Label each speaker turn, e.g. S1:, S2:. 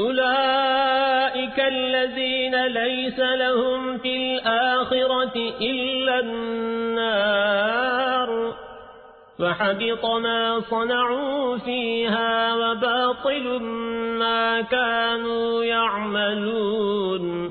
S1: أولئك الذين ليس لهم في الآخرة إلا النار وحبط ما صنعوا فيها وباطل ما كانوا يعملون